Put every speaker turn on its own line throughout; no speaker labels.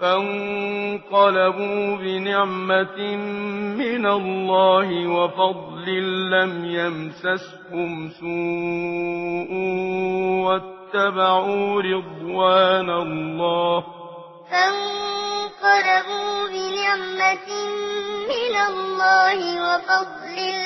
فانقلبوا بنعمة من الله وفضل لم يمسسهم سوء واتبعوا رضوان الله
فانقلبوا بنعمة من الله وفضل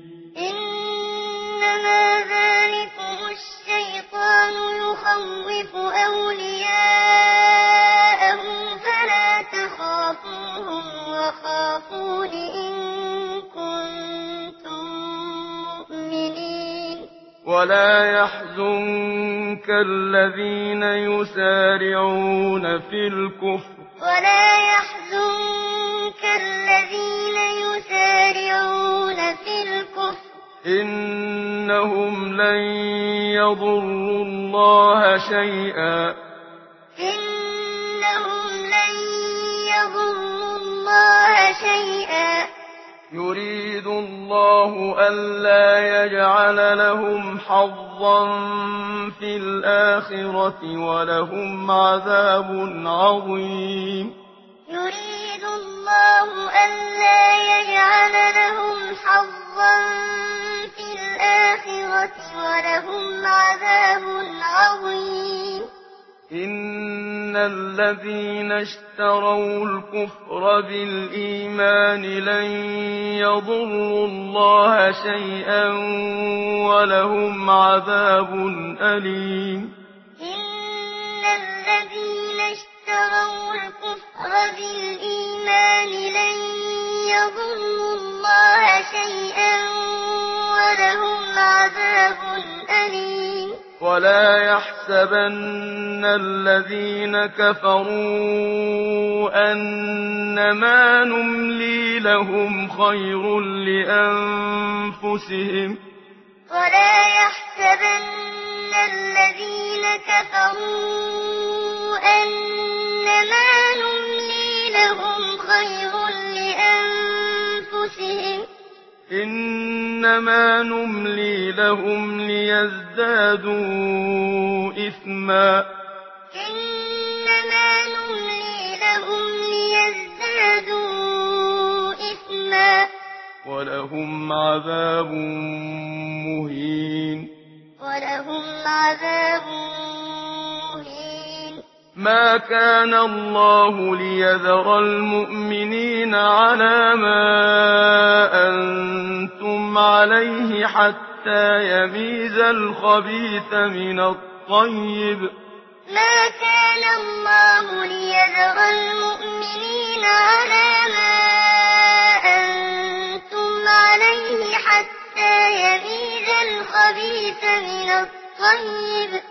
وخافون إن كنتم مؤمنين.
ولا يحزنك الذين يسارعون في الكفر.
ولا يحزنك الذين يسارعون في الكفر.
إنهم لن يضروا الله شيئا.
شيئا.
يريد الله ألا يجعل لهم حظا في الآخرة ولهم عذاب عظيم.
يريد الله ألا يجعل لهم حظا في الآخرة ولهم عذاب عظيم.
إن إن الذين اشتروا الكفر بالإيمان لن يضروا الله شيئا ولهم عذاب أليم
إن الذين اشتروا الكفر بالإيمان لن يضروا الله شيئا ولهم عذاب أليم
ولا يحسبن الذين كفروا أنما نملي لهم خير لأنفسهم
ولا يحسبن الذين كفروا أنما نملي لهم خير لأنفسهم إن
إنما نملي لهم ليزدادوا إثما
إنما نملي لهم ليزدادوا إثما
ولهم عذاب مهين
ولهم عذاب
ما كان الله ليذر المؤمنين على ما حَتَّى يَمِيزَ الْخَبِيثَ مِنَ الطَّيِّبِ.
مَا كَانَ اللَّهُ لِيَذَرَ الْمُؤْمِنِينَ عَلَى مَا أَنْتُمْ عَلَيْهِ حَتَّى يَمِيزَ الْخَبِيثَ مِنَ الطَّيِّبِ.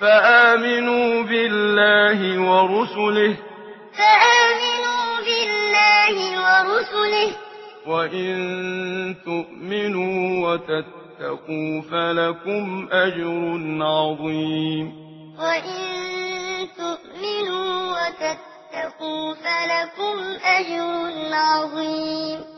فآمنوا بالله ورسله
فآمنوا بالله ورسله
وإن تؤمنوا وتتقوا فلكم أجر عظيم
وإن تؤمنوا وتتقوا فلكم أجر عظيم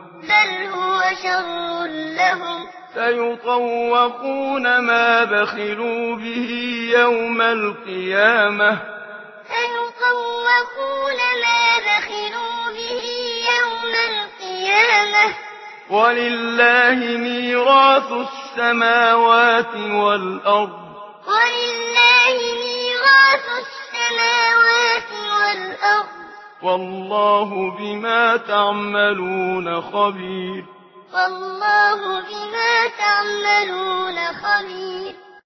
بل هو شر لهم
سيطوقون ما بخلوا به يوم القيامة
سيطوقون ما بخلوا به يوم القيامة ولله ميراث السماوات والأرض
والله بما تعملون خبير.
والله بما تعملون خبير.